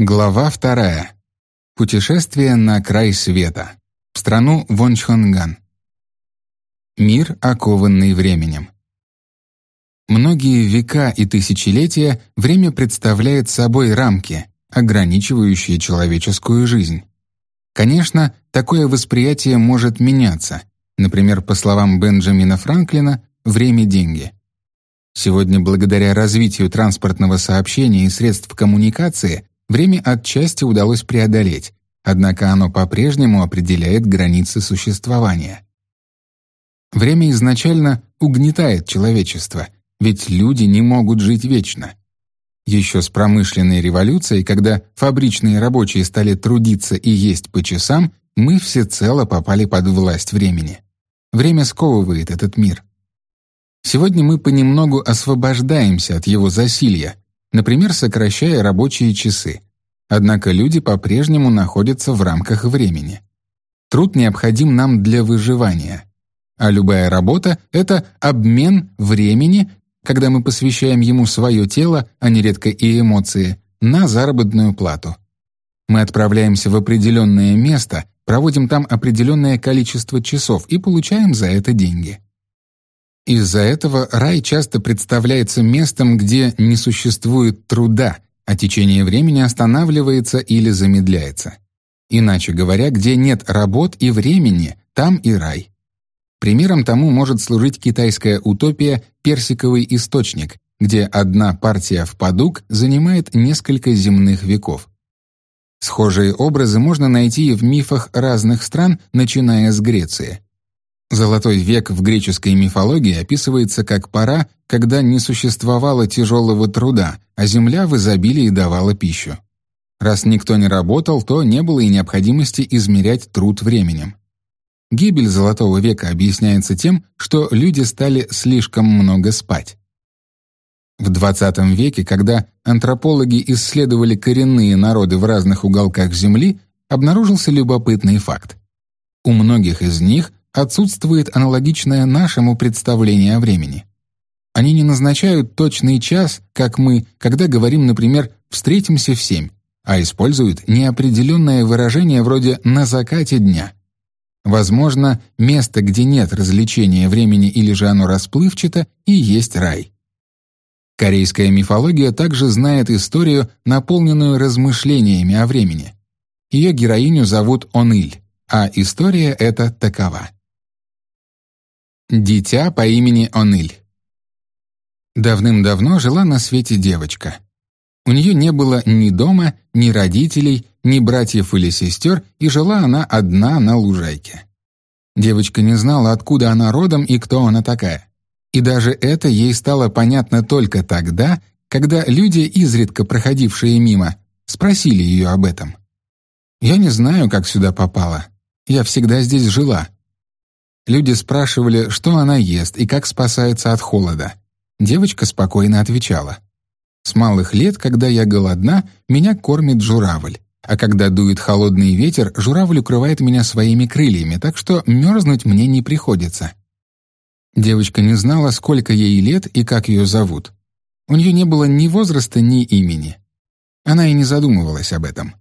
Глава вторая. Путешествие на край света. В страну Вончхонган. Мир, окованный временем. Многие века и тысячелетия время представляет собой рамки, ограничивающие человеческую жизнь. Конечно, такое восприятие может меняться. Например, по словам Бенджамина Франклина, время — деньги. Сегодня, благодаря развитию транспортного сообщения и средств коммуникации, время отчасти удалось преодолеть, однако оно по-прежнему определяет границы существования. Время изначально угнетает человечество, ведь люди не могут жить вечно. Еще с промышленной революцией, когда фабричные рабочие стали трудиться и есть по часам, мы всецело попали под власть времени. Время сковывает этот мир. Сегодня мы понемногу освобождаемся от его засилья, например, сокращая рабочие часы. Однако люди по-прежнему находятся в рамках времени. Труд необходим нам для выживания. А любая работа — это обмен времени, когда мы посвящаем ему свое тело, а нередко и эмоции, на заработную плату. Мы отправляемся в определенное место, проводим там определенное количество часов и получаем за это деньги. Из-за этого рай часто представляется местом, где не существует труда, а течение времени останавливается или замедляется. Иначе говоря, где нет работ и времени, там и рай. Примером тому может служить китайская утопия «Персиковый источник», где одна партия в падук занимает несколько земных веков. Схожие образы можно найти и в мифах разных стран, начиная с Греции. Золотой век в греческой мифологии описывается как пора, когда не существовало тяжелого труда, а земля в изобилии давала пищу. Раз никто не работал, то не было и необходимости измерять труд временем. Гибель Золотого века объясняется тем, что люди стали слишком много спать. В XX веке, когда антропологи исследовали коренные народы в разных уголках Земли, обнаружился любопытный факт. У многих из них отсутствует аналогичное нашему представление о времени. Они не назначают точный час, как мы, когда говорим, например, «встретимся в семь», а используют неопределенное выражение вроде «на закате дня». Возможно, место, где нет развлечения времени или же оно расплывчато, и есть рай. Корейская мифология также знает историю, наполненную размышлениями о времени. Ее героиню зовут Оныль, а история эта такова. Дитя по имени Оныль. Давным-давно жила на свете девочка. У нее не было ни дома, ни родителей, ни братьев или сестер, и жила она одна на лужайке. Девочка не знала, откуда она родом и кто она такая. И даже это ей стало понятно только тогда, когда люди, изредка проходившие мимо, спросили ее об этом. «Я не знаю, как сюда попала. Я всегда здесь жила», Люди спрашивали, что она ест и как спасается от холода. Девочка спокойно отвечала. «С малых лет, когда я голодна, меня кормит журавль. А когда дует холодный ветер, журавль укрывает меня своими крыльями, так что мерзнуть мне не приходится». Девочка не знала, сколько ей лет и как ее зовут. У нее не было ни возраста, ни имени. Она и не задумывалась об этом.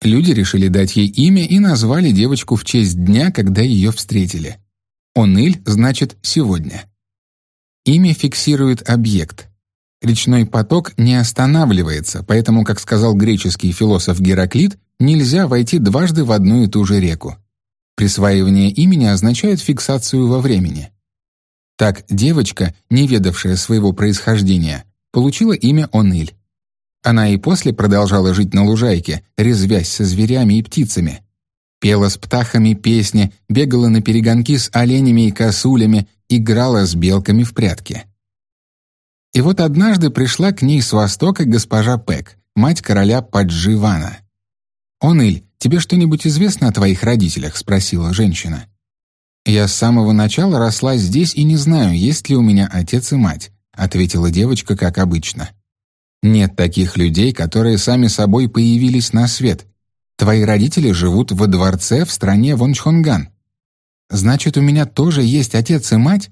Люди решили дать ей имя и назвали девочку в честь дня, когда ее встретили. Оныль значит «сегодня». Имя фиксирует объект. Речной поток не останавливается, поэтому, как сказал греческий философ Гераклит, нельзя войти дважды в одну и ту же реку. Присваивание имени означает фиксацию во времени. Так девочка, не ведавшая своего происхождения, получила имя Оныль. Она и после продолжала жить на лужайке, резвясь со зверями и птицами пела с птахами песни, бегала на перегонки с оленями и косулями, играла с белками в прятки. И вот однажды пришла к ней с востока госпожа Пэк, мать короля Падживана. «Оныль, тебе что-нибудь известно о твоих родителях?» — спросила женщина. «Я с самого начала росла здесь и не знаю, есть ли у меня отец и мать», — ответила девочка, как обычно. «Нет таких людей, которые сами собой появились на свет, Твои родители живут во дворце в стране Вончхонган. Значит, у меня тоже есть отец и мать?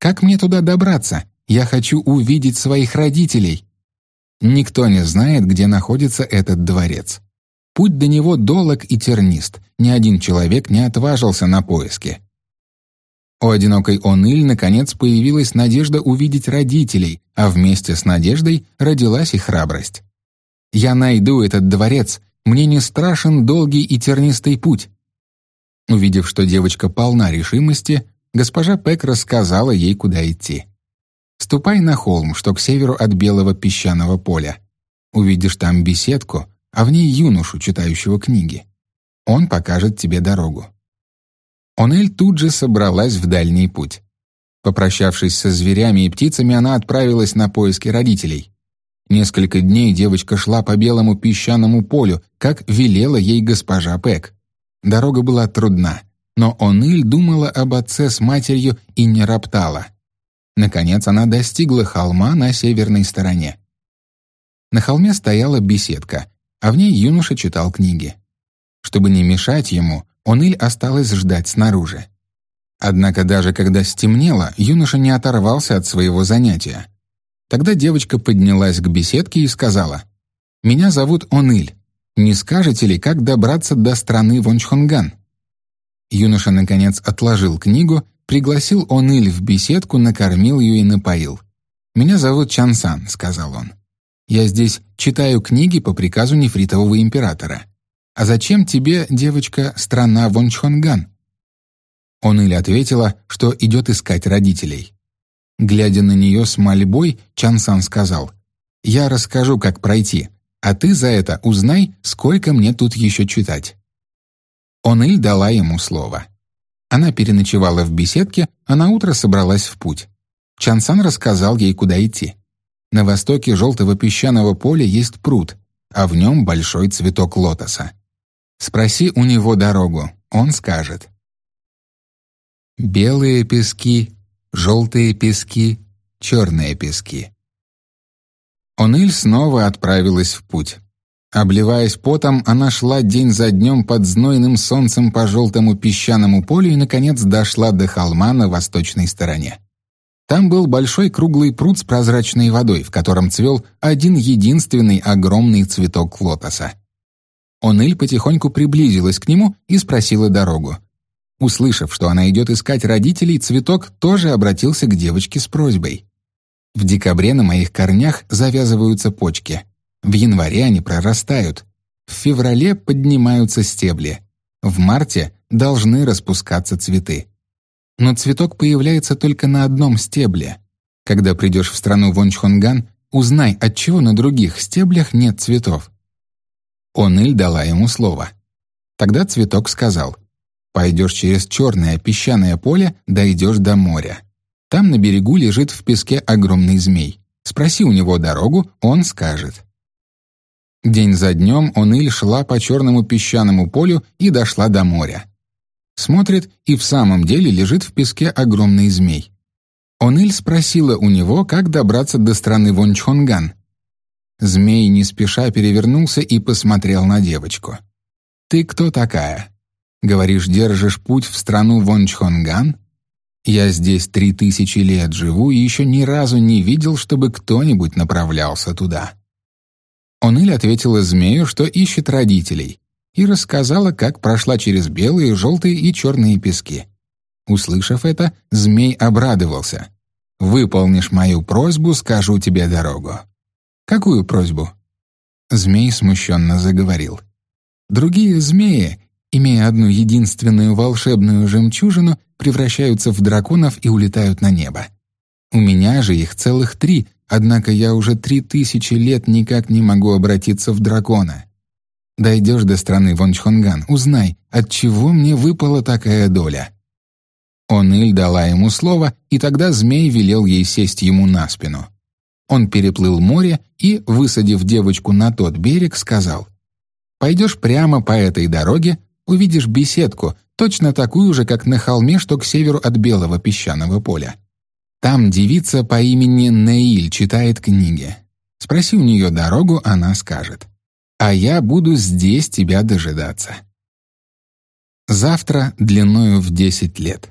Как мне туда добраться? Я хочу увидеть своих родителей». Никто не знает, где находится этот дворец. Путь до него долог и тернист, ни один человек не отважился на поиски. У одинокой Оныль наконец появилась надежда увидеть родителей, а вместе с надеждой родилась и храбрость. «Я найду этот дворец, мне не страшен долгий и тернистый путь». Увидев, что девочка полна решимости, госпожа Пек рассказала ей, куда идти. «Ступай на холм, что к северу от белого песчаного поля. Увидишь там беседку, а в ней юношу, читающего книги. Он покажет тебе дорогу. Онель тут же собралась в дальний путь. Попрощавшись со зверями и птицами, она отправилась на поиски родителей. Несколько дней девочка шла по белому песчаному полю, как велела ей госпожа Пэк. Дорога была трудна, но Оныль думала об отце с матерью и не роптала. Наконец она достигла холма на северной стороне. На холме стояла беседка, а в ней юноша читал книги. Чтобы не мешать ему, Оныль осталась ждать снаружи. Однако даже когда стемнело, юноша не оторвался от своего занятия. Тогда девочка поднялась к беседке и сказала, «Меня зовут Оныль. Не скажете ли, как добраться до страны Вончхонган?» Юноша, наконец, отложил книгу, пригласил Оныль в беседку, накормил ее и напоил. «Меня зовут Чансан», — сказал он. «Я здесь читаю книги по приказу нефритового императора. «А зачем тебе, девочка, страна Вончхонган?» Он или ответила, что идет искать родителей. Глядя на нее с мольбой, Чансан сказал, «Я расскажу, как пройти, а ты за это узнай, сколько мне тут еще читать». Оныль дала ему слово. Она переночевала в беседке, а на утро собралась в путь. Чансан рассказал ей, куда идти. На востоке желтого песчаного поля есть пруд, а в нем большой цветок лотоса. Спроси у него дорогу, он скажет. Белые пески, желтые пески, черные пески. Оныль снова отправилась в путь. Обливаясь потом, она шла день за днем под знойным солнцем по желтому песчаному полю и, наконец, дошла до холма на восточной стороне. Там был большой круглый пруд с прозрачной водой, в котором цвел один единственный огромный цветок лотоса. Оныль потихоньку приблизилась к нему и спросила дорогу. Услышав, что она идет искать родителей, цветок тоже обратился к девочке с просьбой. «В декабре на моих корнях завязываются почки. В январе они прорастают. В феврале поднимаются стебли. В марте должны распускаться цветы. Но цветок появляется только на одном стебле. Когда придешь в страну Вончхонган, узнай, отчего на других стеблях нет цветов. Оныль дала ему слово. Тогда цветок сказал, «Пойдешь через черное песчаное поле, дойдешь до моря. Там на берегу лежит в песке огромный змей. Спроси у него дорогу, он скажет». День за днем Оныль шла по черному песчаному полю и дошла до моря. Смотрит, и в самом деле лежит в песке огромный змей. Оныль спросила у него, как добраться до страны Вончхонган. Змей не спеша перевернулся и посмотрел на девочку. «Ты кто такая? Говоришь, держишь путь в страну Вончхонган? Я здесь три тысячи лет живу и еще ни разу не видел, чтобы кто-нибудь направлялся туда». Оныль ответила змею, что ищет родителей, и рассказала, как прошла через белые, желтые и черные пески. Услышав это, змей обрадовался. «Выполнишь мою просьбу, скажу тебе дорогу». «Какую просьбу?» Змей смущенно заговорил. «Другие змеи, имея одну единственную волшебную жемчужину, превращаются в драконов и улетают на небо. У меня же их целых три, однако я уже три тысячи лет никак не могу обратиться в дракона. Дойдешь до страны Вончхонган, узнай, от чего мне выпала такая доля». Оныль дала ему слово, и тогда змей велел ей сесть ему на спину. Он переплыл море и, высадив девочку на тот берег, сказал, «Пойдешь прямо по этой дороге, увидишь беседку, точно такую же, как на холме, что к северу от белого песчаного поля. Там девица по имени Неиль читает книги. Спроси у нее дорогу, она скажет. А я буду здесь тебя дожидаться. Завтра длиною в десять лет.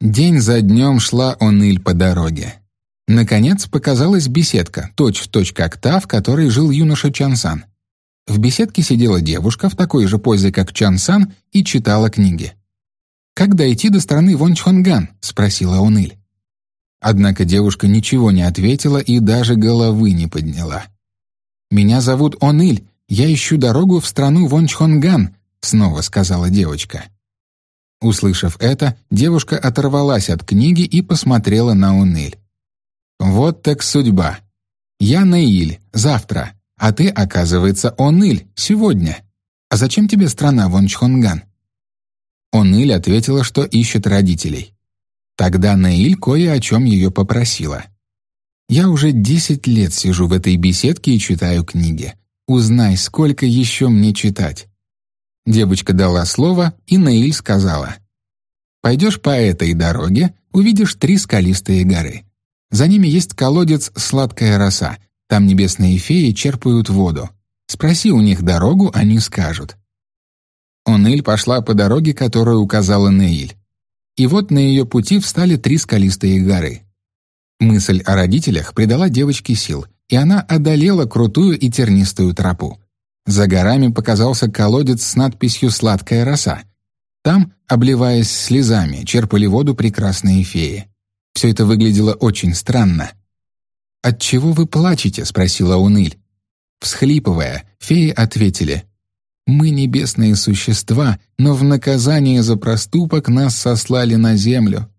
День за днем шла Оныль по дороге. Наконец показалась беседка, точь-в-точь точь как та, в которой жил юноша Чансан. В беседке сидела девушка в такой же позе, как Чансан, и читала книги. «Как дойти до страны Вончхонган?» — спросила Уныль. Однако девушка ничего не ответила и даже головы не подняла. «Меня зовут Оныль, я ищу дорогу в страну Вончхонган», — снова сказала девочка. Услышав это, девушка оторвалась от книги и посмотрела на Уныль. «Вот так судьба. Я Наиль, завтра, а ты, оказывается, Оныль, сегодня. А зачем тебе страна Вончхонган?» Оныль ответила, что ищет родителей. Тогда Наиль кое о чем ее попросила. «Я уже десять лет сижу в этой беседке и читаю книги. Узнай, сколько еще мне читать». Девочка дала слово, и Наиль сказала. «Пойдешь по этой дороге, увидишь три скалистые горы. За ними есть колодец «Сладкая роса». Там небесные феи черпают воду. Спроси у них дорогу, они скажут. Оныль пошла по дороге, которую указала Неиль. И вот на ее пути встали три скалистые горы. Мысль о родителях придала девочке сил, и она одолела крутую и тернистую тропу. За горами показался колодец с надписью «Сладкая роса». Там, обливаясь слезами, черпали воду прекрасные феи. Все это выглядело очень странно. «Отчего вы плачете?» — спросила Уныль. Всхлипывая, феи ответили мы небесные существа, но в наказание за проступок нас сослали на землю.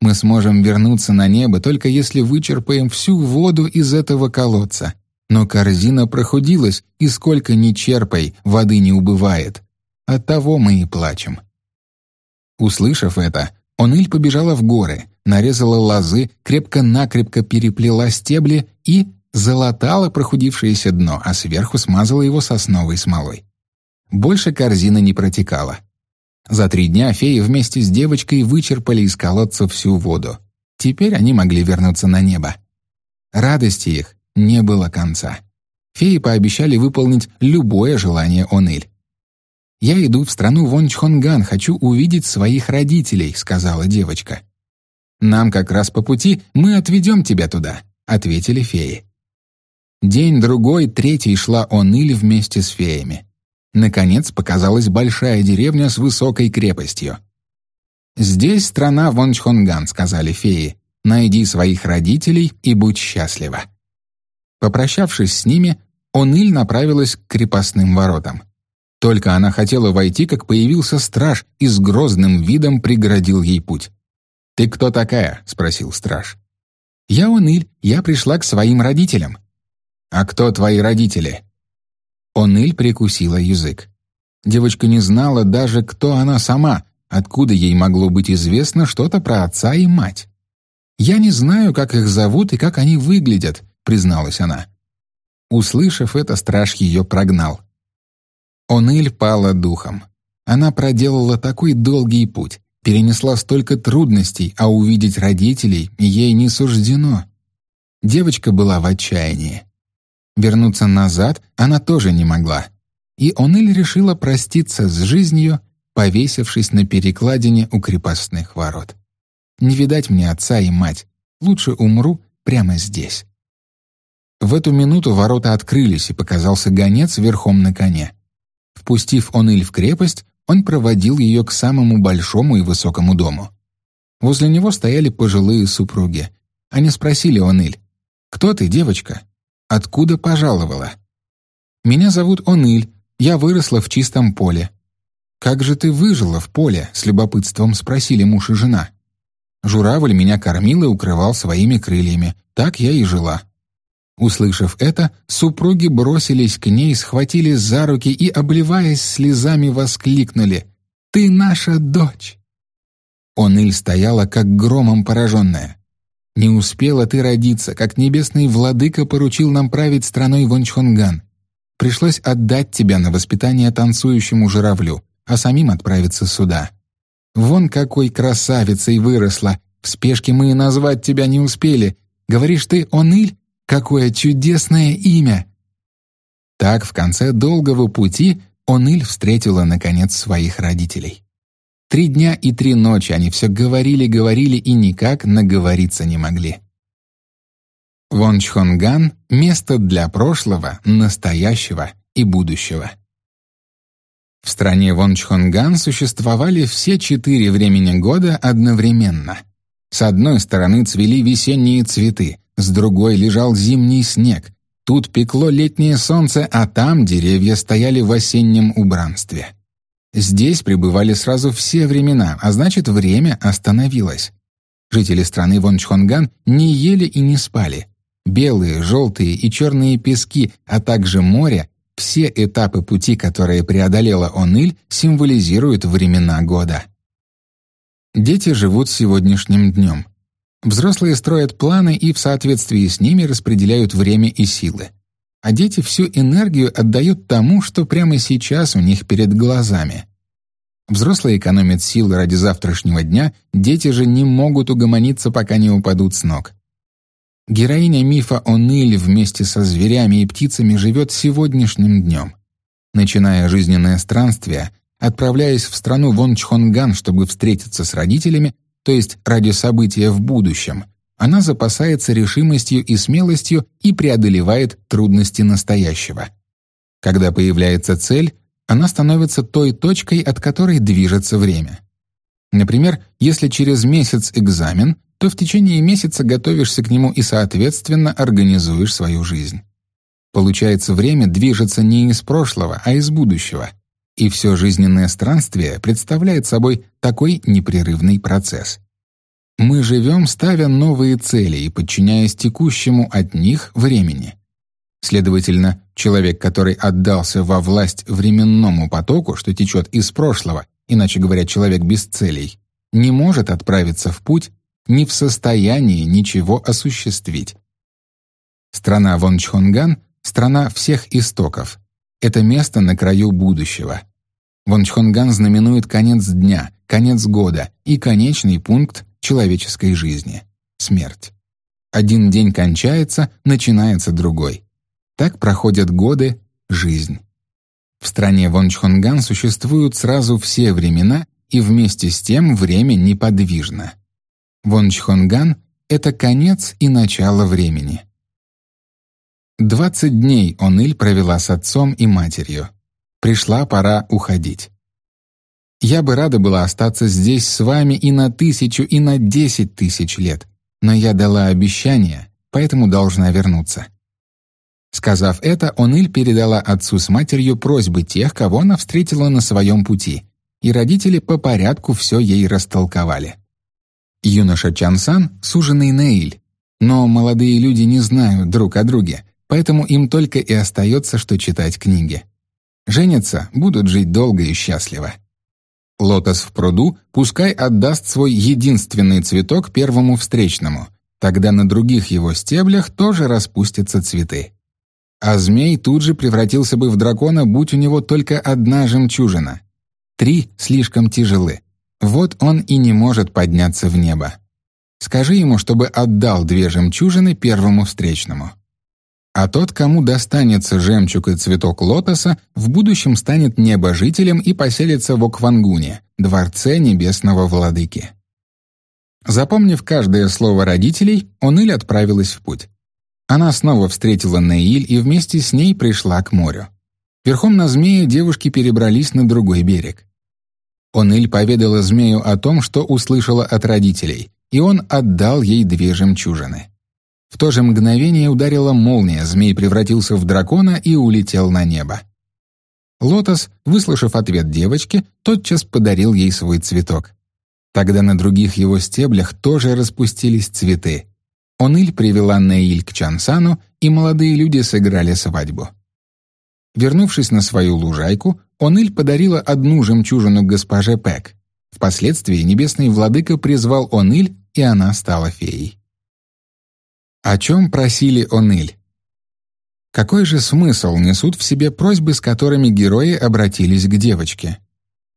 Мы сможем вернуться на небо только если вычерпаем всю воду из этого колодца. Но корзина прохудилась, и сколько ни черпай, воды не убывает. Оттого мы и плачем. Услышав это, Оныль побежала в горы, нарезала лозы, крепко-накрепко переплела стебли и залатала прохудившееся дно, а сверху смазала его сосновой смолой. Больше корзина не протекала. За три дня феи вместе с девочкой вычерпали из колодца всю воду. Теперь они могли вернуться на небо. Радости их не было конца. Феи пообещали выполнить любое желание Оныль. «Я иду в страну Вончхонган, хочу увидеть своих родителей», — сказала девочка. «Нам как раз по пути, мы отведем тебя туда», — ответили феи. День-другой, третий шла Оныль вместе с феями. Наконец показалась большая деревня с высокой крепостью. «Здесь страна Вончхонган», — сказали феи. «Найди своих родителей и будь счастлива». Попрощавшись с ними, Оныль направилась к крепостным воротам. Только она хотела войти, как появился страж и с грозным видом преградил ей путь. «Ты кто такая?» — спросил страж. «Я Оныль, я пришла к своим родителям». «А кто твои родители?» Оныль прикусила язык. Девочка не знала даже, кто она сама, откуда ей могло быть известно что-то про отца и мать. «Я не знаю, как их зовут и как они выглядят», — призналась она. Услышав это, страж ее прогнал. Оныль пала духом. Она проделала такой долгий путь, перенесла столько трудностей, а увидеть родителей ей не суждено. Девочка была в отчаянии. Вернуться назад она тоже не могла. И Оныль решила проститься с жизнью, повесившись на перекладине у крепостных ворот. «Не видать мне отца и мать. Лучше умру прямо здесь». В эту минуту ворота открылись, и показался гонец верхом на коне. Впустив Оныль в крепость, он проводил ее к самому большому и высокому дому. Возле него стояли пожилые супруги. Они спросили Оныль, «Кто ты, девочка?» Откуда пожаловала? Меня зовут Оныль, я выросла в чистом поле. Как же ты выжила в поле? С любопытством спросили муж и жена. Журавль меня кормил и укрывал своими крыльями. Так я и жила. Услышав это, супруги бросились к ней, схватили за руки и, обливаясь слезами, воскликнули «Ты наша дочь!» Оныль стояла, как громом пораженная. Не успела ты родиться, как небесный владыка поручил нам править страной Вончхонган. Пришлось отдать тебя на воспитание танцующему журавлю, а самим отправиться сюда. Вон какой красавицей выросла. В спешке мы и назвать тебя не успели. Говоришь ты, Оныль? Какое чудесное имя!» Так в конце долгого пути Оныль встретила, наконец, своих родителей. Три дня и три ночи они все говорили-говорили и никак наговориться не могли. Вончхонган — место для прошлого, настоящего и будущего. В стране Вончхонган существовали все четыре времени года одновременно. С одной стороны цвели весенние цветы, с другой лежал зимний снег. Тут пекло летнее солнце, а там деревья стояли в осеннем убранстве. Здесь пребывали сразу все времена, а значит, время остановилось. Жители страны Вончхонган не ели и не спали. Белые, желтые и черные пески, а также море все этапы пути, которые преодолела Оныль, символизируют времена года. Дети живут сегодняшним днем. Взрослые строят планы и в соответствии с ними распределяют время и силы. А дети всю энергию отдают тому, что прямо сейчас у них перед глазами. Взрослые экономят силы ради завтрашнего дня, дети же не могут угомониться, пока не упадут с ног. Героиня мифа о Ниле вместе со зверями и птицами живет сегодняшним днем. Начиная жизненное странствие, отправляясь в страну Вончхонган, чтобы встретиться с родителями, то есть ради события в будущем, она запасается решимостью и смелостью и преодолевает трудности настоящего. Когда появляется цель, она становится той точкой, от которой движется время. Например, если через месяц экзамен, то в течение месяца готовишься к нему и, соответственно, организуешь свою жизнь. Получается, время движется не из прошлого, а из будущего. И все жизненное странствие представляет собой такой непрерывный процесс. Мы живем, ставя новые цели и подчиняясь текущему от них времени. Следовательно, человек, который отдался во власть временному потоку, что течет из прошлого, иначе говоря, человек без целей, не может отправиться в путь, не в состоянии ничего осуществить. Страна Вончхонган — страна всех истоков. Это место на краю будущего. Вончхонган знаменует конец дня, конец года и конечный пункт человеческой жизни — смерть. Один день кончается, начинается другой. Так проходят годы, жизнь. В стране Вончхонган существуют сразу все времена, и вместе с тем время неподвижно. Вончхонган — это конец и начало времени. Двадцать дней Оныль провела с отцом и матерью. Пришла пора уходить. Я бы рада была остаться здесь с вами и на тысячу, и на десять тысяч лет, но я дала обещание, поэтому должна вернуться. Сказав это, Оныль передала отцу с матерью просьбы тех, кого она встретила на своем пути, и родители по порядку все ей растолковали. Юноша Чансан — суженый Неиль. Но молодые люди не знают друг о друге, поэтому им только и остается, что читать книги. Женятся, будут жить долго и счастливо. Лотос в пруду пускай отдаст свой единственный цветок первому встречному, тогда на других его стеблях тоже распустятся цветы. А змей тут же превратился бы в дракона, будь у него только одна жемчужина. Три слишком тяжелы. Вот он и не может подняться в небо. Скажи ему, чтобы отдал две жемчужины первому встречному. А тот, кому достанется жемчуг и цветок лотоса, в будущем станет небожителем и поселится в Оквангуне, дворце небесного владыки. Запомнив каждое слово родителей, Оныль отправилась в путь. Она снова встретила Неиль и вместе с ней пришла к морю. Верхом на змее девушки перебрались на другой берег. Оныль поведала змею о том, что услышала от родителей, и он отдал ей две жемчужины. В то же мгновение ударила молния, змей превратился в дракона и улетел на небо. Лотос, выслушав ответ девочки, тотчас подарил ей свой цветок. Тогда на других его стеблях тоже распустились цветы. Оныль привела Неиль к Чансану, и молодые люди сыграли свадьбу. Вернувшись на свою лужайку, Оныль подарила одну жемчужину госпоже Пэк. Впоследствии небесный владыка призвал Оныль, и она стала феей. О чем просили Оныль? Какой же смысл несут в себе просьбы, с которыми герои обратились к девочке?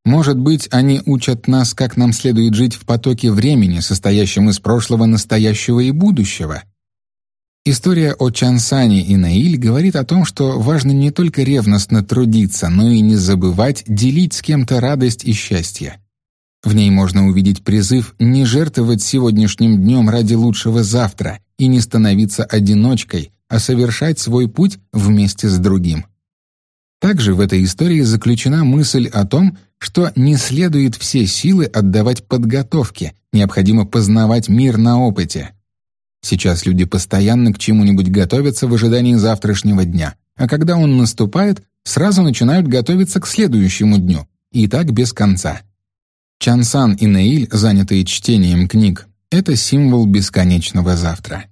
Может быть, они учат нас, как нам следует жить в потоке времени, состоящем из прошлого, настоящего и будущего? История о Чансане и Наиль говорит о том, что важно не только ревностно трудиться, но и не забывать делить с кем-то радость и счастье. В ней можно увидеть призыв не жертвовать сегодняшним днем ради лучшего завтра и не становиться одиночкой, а совершать свой путь вместе с другим. Также в этой истории заключена мысль о том, что не следует все силы отдавать подготовке, необходимо познавать мир на опыте. Сейчас люди постоянно к чему-нибудь готовятся в ожидании завтрашнего дня, а когда он наступает, сразу начинают готовиться к следующему дню, и так без конца. Чансан и Неиль, занятые чтением книг, это символ бесконечного завтра.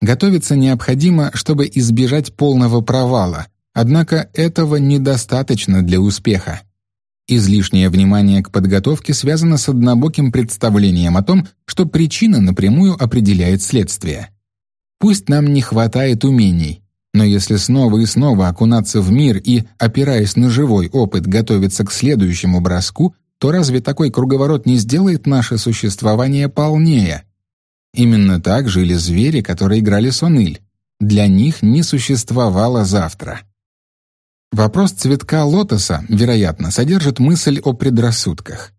Готовиться необходимо, чтобы избежать полного провала, однако этого недостаточно для успеха. Излишнее внимание к подготовке связано с однобоким представлением о том, что причина напрямую определяет следствие. Пусть нам не хватает умений, но если снова и снова окунаться в мир и, опираясь на живой опыт, готовиться к следующему броску, то разве такой круговорот не сделает наше существование полнее? Именно так жили звери, которые играли соныль. Для них не существовало завтра. Вопрос цветка лотоса, вероятно, содержит мысль о предрассудках.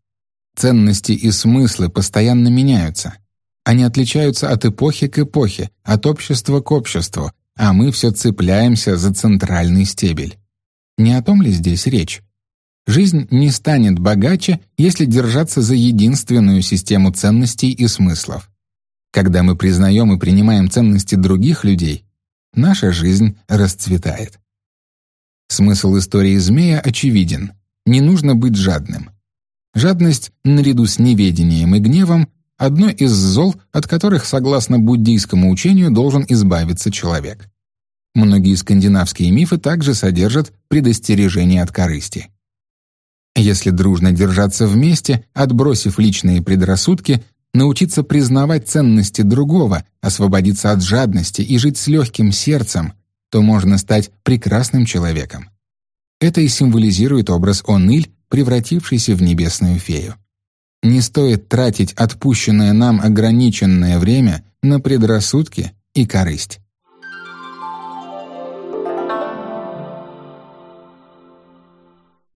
Ценности и смыслы постоянно меняются. Они отличаются от эпохи к эпохе, от общества к обществу, а мы все цепляемся за центральный стебель. Не о том ли здесь речь? Жизнь не станет богаче, если держаться за единственную систему ценностей и смыслов. Когда мы признаем и принимаем ценности других людей, наша жизнь расцветает. Смысл истории змея очевиден. Не нужно быть жадным. Жадность, наряду с неведением и гневом, одно из зол, от которых, согласно буддийскому учению, должен избавиться человек. Многие скандинавские мифы также содержат предостережение от корысти. Если дружно держаться вместе, отбросив личные предрассудки, научиться признавать ценности другого, освободиться от жадности и жить с легким сердцем — то можно стать прекрасным человеком. Это и символизирует образ Оныль, превратившийся в небесную фею. Не стоит тратить отпущенное нам ограниченное время на предрассудки и корысть.